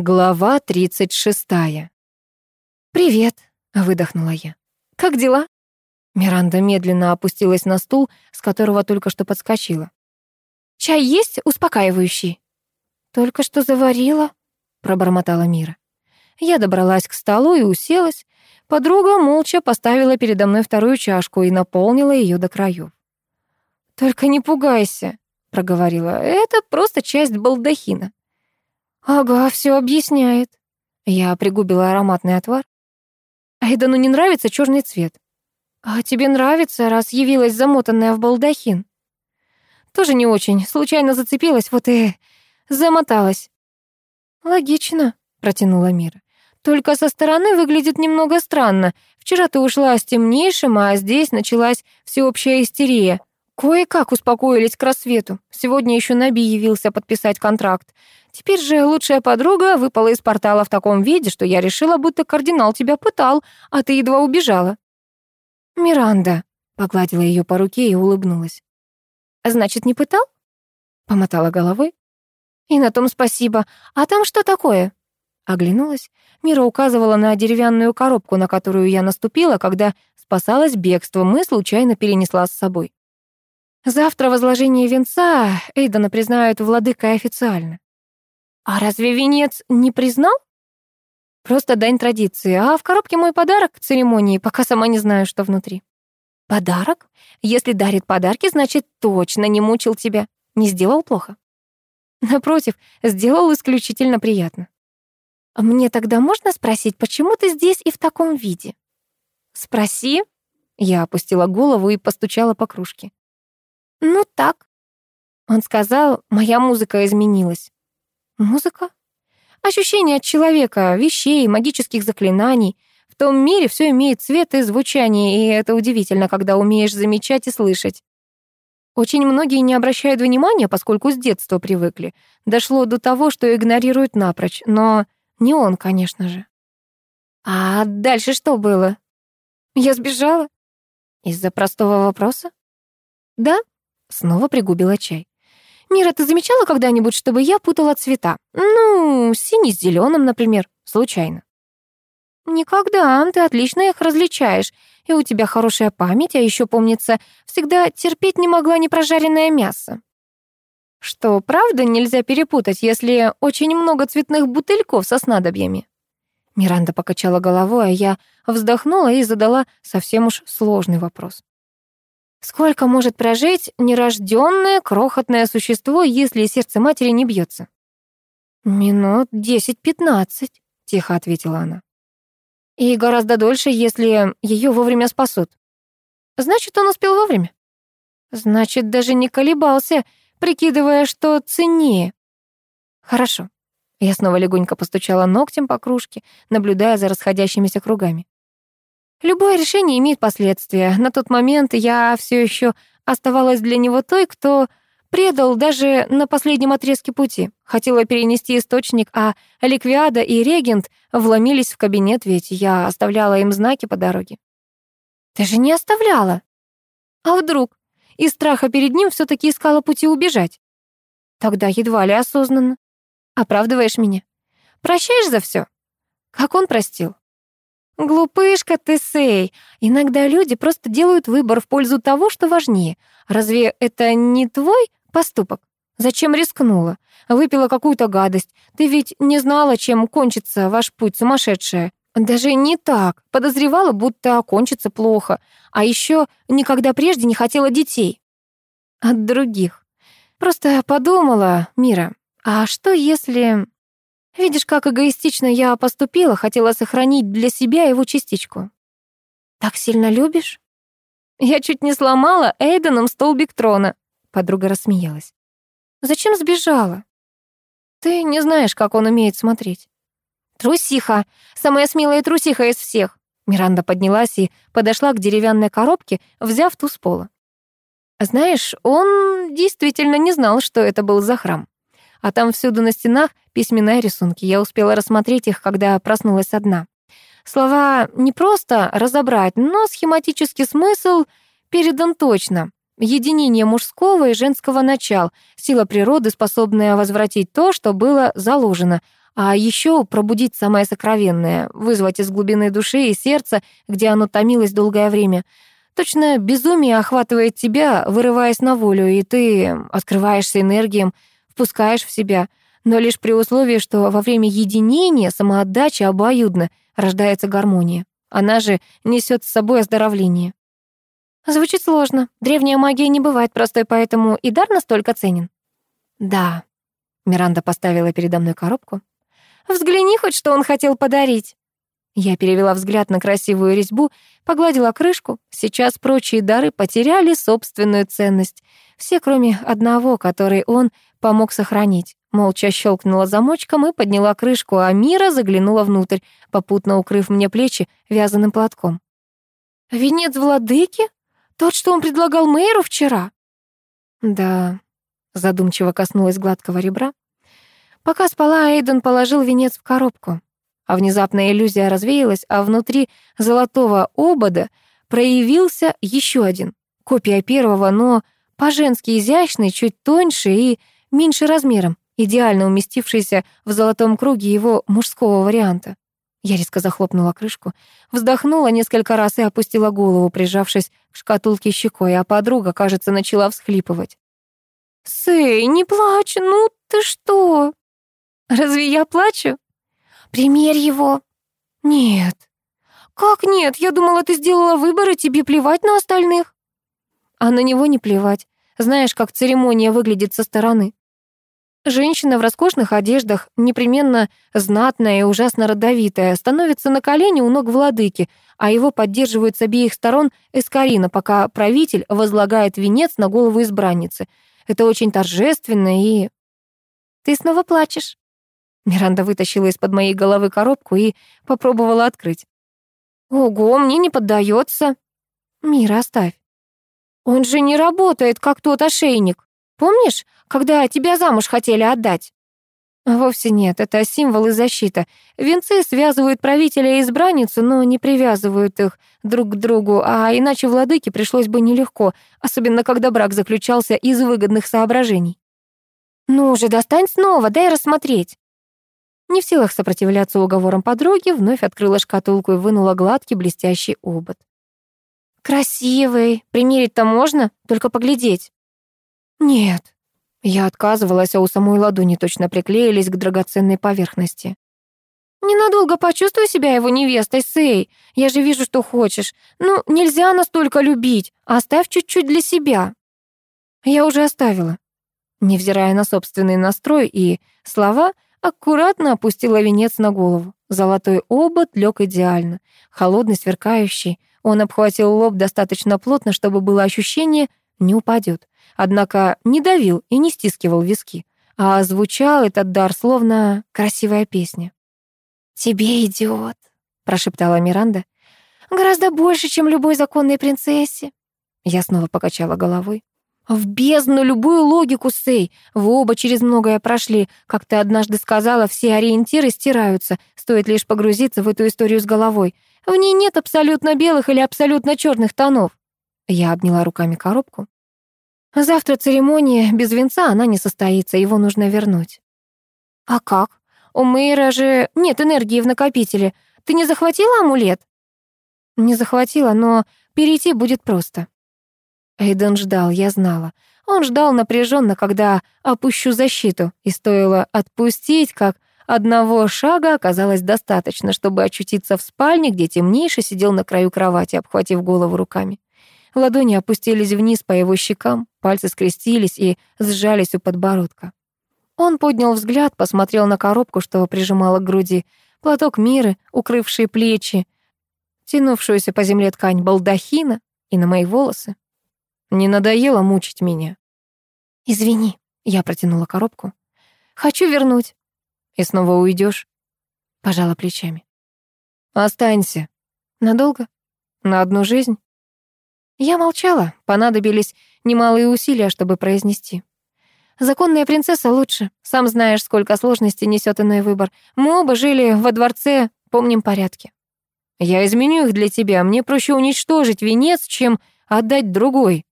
Глава 36. «Привет», — выдохнула я. «Как дела?» Миранда медленно опустилась на стул, с которого только что подскочила. «Чай есть успокаивающий?» «Только что заварила», — пробормотала Мира. Я добралась к столу и уселась. Подруга молча поставила передо мной вторую чашку и наполнила ее до краев. «Только не пугайся», — проговорила. «Это просто часть балдахина». «Ага, все объясняет». Я пригубила ароматный отвар. Айдану не нравится черный цвет. А тебе нравится, раз явилась замотанная в балдахин? Тоже не очень. Случайно зацепилась, вот и замоталась. Логично, протянула Мира. Только со стороны выглядит немного странно. Вчера ты ушла с темнейшим, а здесь началась всеобщая истерия. Кое-как успокоились к рассвету. Сегодня еще Наби явился подписать контракт. Теперь же лучшая подруга выпала из портала в таком виде, что я решила, будто кардинал тебя пытал, а ты едва убежала. «Миранда», — погладила ее по руке и улыбнулась. «Значит, не пытал?» — помотала головой. «И на том спасибо. А там что такое?» Оглянулась. Мира указывала на деревянную коробку, на которую я наступила, когда спасалась бегством и случайно перенесла с собой. Завтра возложение венца Эйдана признают владыкой официально. А разве венец не признал? Просто дань традиции, а в коробке мой подарок к церемонии, пока сама не знаю, что внутри. Подарок? Если дарит подарки, значит, точно не мучил тебя, не сделал плохо. Напротив, сделал исключительно приятно. Мне тогда можно спросить, почему ты здесь и в таком виде? Спроси. Я опустила голову и постучала по кружке. Ну так. Он сказал, моя музыка изменилась. Музыка? Ощущение от человека, вещей, магических заклинаний. В том мире все имеет цвет и звучание, и это удивительно, когда умеешь замечать и слышать. Очень многие не обращают внимания, поскольку с детства привыкли. Дошло до того, что игнорируют напрочь, но не он, конечно же. А дальше что было? Я сбежала? Из-за простого вопроса? Да, снова пригубила чай. «Мира, ты замечала когда-нибудь, чтобы я путала цвета? Ну, синий с зеленым, например, случайно?» «Никогда, ты отлично их различаешь, и у тебя хорошая память, а еще, помнится, всегда терпеть не могла непрожаренное мясо». «Что, правда нельзя перепутать, если очень много цветных бутыльков со снадобьями?» Миранда покачала головой, а я вздохнула и задала совсем уж сложный вопрос. Сколько может прожить нерожденное крохотное существо, если сердце матери не бьется? Минут десять-пятнадцать, тихо ответила она. И гораздо дольше, если ее вовремя спасут. Значит, он успел вовремя. Значит, даже не колебался, прикидывая, что ценнее. Хорошо. Я снова легонько постучала ногтем по кружке, наблюдая за расходящимися кругами. Любое решение имеет последствия. На тот момент я все еще оставалась для него той, кто предал даже на последнем отрезке пути. Хотела перенести источник, а Ликвиада и Регент вломились в кабинет, ведь я оставляла им знаки по дороге. Ты же не оставляла. А вдруг? Из страха перед ним все таки искала пути убежать. Тогда едва ли осознанно. Оправдываешь меня. Прощаешь за все? Как он простил? «Глупышка ты, Сей. Иногда люди просто делают выбор в пользу того, что важнее. Разве это не твой поступок? Зачем рискнула? Выпила какую-то гадость. Ты ведь не знала, чем кончится ваш путь, сумасшедшая. Даже не так. Подозревала, будто кончится плохо. А еще никогда прежде не хотела детей. От других. Просто подумала, Мира, а что если... Видишь, как эгоистично я поступила, хотела сохранить для себя его частичку. Так сильно любишь? Я чуть не сломала Эйденом столбик трона. Подруга рассмеялась. Зачем сбежала? Ты не знаешь, как он умеет смотреть. Трусиха, самая смелая трусиха из всех. Миранда поднялась и подошла к деревянной коробке, взяв ту с пола. Знаешь, он действительно не знал, что это был за храм а там всюду на стенах письменные рисунки. Я успела рассмотреть их, когда проснулась одна. Слова не просто разобрать, но схематический смысл передан точно. Единение мужского и женского начал, сила природы, способная возвратить то, что было заложено, А еще пробудить самое сокровенное, вызвать из глубины души и сердца, где оно томилось долгое время. Точно безумие охватывает тебя, вырываясь на волю, и ты открываешься энергиям, впускаешь в себя, но лишь при условии, что во время единения, самоотдачи обоюдно рождается гармония. Она же несет с собой оздоровление. Звучит сложно. Древняя магия не бывает простой, поэтому и дар настолько ценен. Да. Миранда поставила передо мной коробку. Взгляни хоть, что он хотел подарить. Я перевела взгляд на красивую резьбу, погладила крышку. Сейчас прочие дары потеряли собственную ценность. Все, кроме одного, который он помог сохранить. Молча щелкнула замочком и подняла крышку, а Мира заглянула внутрь, попутно укрыв мне плечи вязаным платком. «Венец владыки?» Тот, что он предлагал мэру вчера? Да, задумчиво коснулась гладкого ребра. Пока спала, Эйден положил венец в коробку. А внезапная иллюзия развеялась, а внутри золотого обода проявился еще один. Копия первого, но по-женски изящный, чуть тоньше и меньше размером, идеально уместившийся в золотом круге его мужского варианта. Я резко захлопнула крышку, вздохнула несколько раз и опустила голову, прижавшись к шкатулке щекой, а подруга, кажется, начала всхлипывать. «Сэй, не плачь, ну ты что?» «Разве я плачу?» «Примерь его». «Нет». «Как нет? Я думала, ты сделала выбор, и тебе плевать на остальных». «А на него не плевать. Знаешь, как церемония выглядит со стороны. Женщина в роскошных одеждах, непременно знатная и ужасно родовитая, становится на колени у ног владыки, а его поддерживают с обеих сторон эскарина, пока правитель возлагает венец на голову избранницы. Это очень торжественно и... «Ты снова плачешь?» Миранда вытащила из-под моей головы коробку и попробовала открыть. «Ого, мне не поддается. «Мира, оставь». «Он же не работает, как тот ошейник. Помнишь, когда тебя замуж хотели отдать?» «Вовсе нет, это символ и защита. Венцы связывают правителя и избранницу, но не привязывают их друг к другу, а иначе владыке пришлось бы нелегко, особенно когда брак заключался из выгодных соображений». «Ну же, достань снова, дай рассмотреть». Не в силах сопротивляться уговорам подруги, вновь открыла шкатулку и вынула гладкий блестящий обод. «Красивый. Примерить-то можно, только поглядеть». «Нет». Я отказывалась, а у самой ладони точно приклеились к драгоценной поверхности. «Ненадолго почувствуй себя его невестой, Сэй. Я же вижу, что хочешь. Ну, нельзя настолько любить. Оставь чуть-чуть для себя». Я уже оставила. Невзирая на собственный настрой и слова, аккуратно опустила венец на голову. Золотой обод лег идеально, холодный, сверкающий. Он обхватил лоб достаточно плотно, чтобы было ощущение, не упадет. Однако не давил и не стискивал виски, а звучал этот дар словно красивая песня. «Тебе идет», — прошептала Миранда. «Гораздо больше, чем любой законной принцессе». Я снова покачала головой. «В бездну любую логику, Сей. Вы оба через многое прошли. Как ты однажды сказала, все ориентиры стираются. Стоит лишь погрузиться в эту историю с головой. В ней нет абсолютно белых или абсолютно черных тонов». Я обняла руками коробку. Завтра церемония, без венца она не состоится, его нужно вернуть. А как? У Мэйра же нет энергии в накопителе. Ты не захватила амулет? Не захватила, но перейти будет просто. Эйден ждал, я знала. Он ждал напряженно, когда опущу защиту, и стоило отпустить, как одного шага оказалось достаточно, чтобы очутиться в спальне, где темнейший сидел на краю кровати, обхватив голову руками. Ладони опустились вниз по его щекам, пальцы скрестились и сжались у подбородка. Он поднял взгляд, посмотрел на коробку, что прижимала к груди, платок миры, укрывший плечи, тянувшуюся по земле ткань балдахина и на мои волосы. Не надоело мучить меня. «Извини», — я протянула коробку. «Хочу вернуть». «И снова уйдешь? Пожала плечами. «Останься». «Надолго? На одну жизнь?» Я молчала, понадобились немалые усилия, чтобы произнести. «Законная принцесса лучше. Сам знаешь, сколько сложностей несет иной выбор. Мы оба жили во дворце, помним порядки». «Я изменю их для тебя. Мне проще уничтожить венец, чем отдать другой».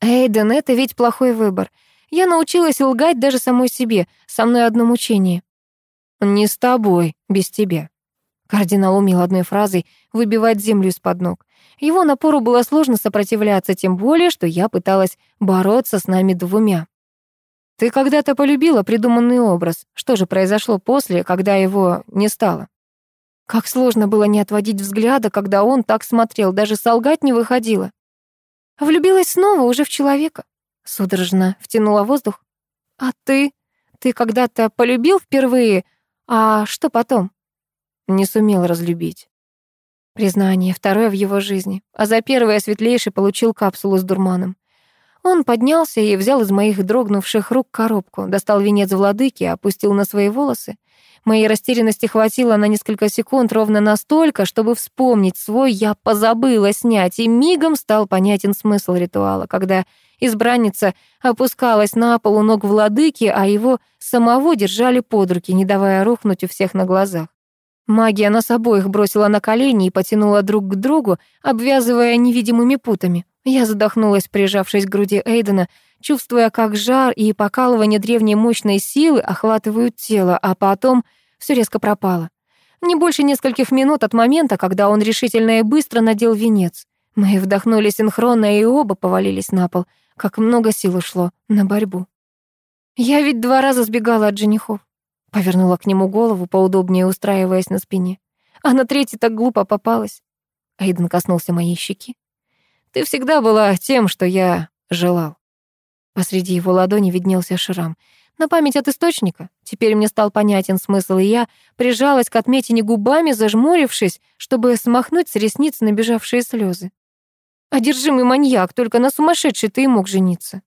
«Эйден, это ведь плохой выбор. Я научилась лгать даже самой себе. Со мной одно мучение». «Не с тобой, без тебя». Кардинал умел одной фразой выбивать землю из-под ног. Его напору было сложно сопротивляться, тем более, что я пыталась бороться с нами двумя. «Ты когда-то полюбила придуманный образ. Что же произошло после, когда его не стало?» Как сложно было не отводить взгляда, когда он так смотрел, даже солгать не выходило. Влюбилась снова уже в человека. Судорожно втянула воздух. «А ты? Ты когда-то полюбил впервые? А что потом?» Не сумел разлюбить. Признание, второе в его жизни. А за первое светлейший получил капсулу с дурманом. Он поднялся и взял из моих дрогнувших рук коробку, достал венец владыки, опустил на свои волосы. Моей растерянности хватило на несколько секунд ровно настолько, чтобы вспомнить свой я позабыла снять, и мигом стал понятен смысл ритуала, когда избранница опускалась на пол у ног владыки, а его самого держали под руки, не давая рухнуть у всех на глазах. Магия нас обоих бросила на колени и потянула друг к другу, обвязывая невидимыми путами. Я задохнулась, прижавшись к груди Эйдена, чувствуя, как жар и покалывание древней мощной силы охватывают тело, а потом все резко пропало. Не больше нескольких минут от момента, когда он решительно и быстро надел венец. Мы вдохнули синхронно и оба повалились на пол. Как много сил ушло на борьбу. Я ведь два раза сбегала от женихов. Повернула к нему голову, поудобнее устраиваясь на спине. А на третий так глупо попалась. Айден коснулся моей щеки. «Ты всегда была тем, что я желал». Посреди его ладони виднелся шрам. На память от источника. Теперь мне стал понятен смысл, и я прижалась к отметине губами, зажмурившись, чтобы смахнуть с ресниц набежавшие слезы. Одержимый маньяк, только на сумасшедший ты и мог жениться.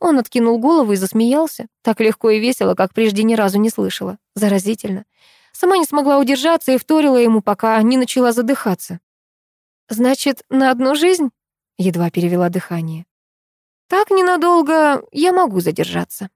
Он откинул голову и засмеялся. Так легко и весело, как прежде ни разу не слышала. Заразительно. Сама не смогла удержаться и вторила ему, пока не начала задыхаться. «Значит, на одну жизнь?» Едва перевела дыхание. «Так ненадолго я могу задержаться».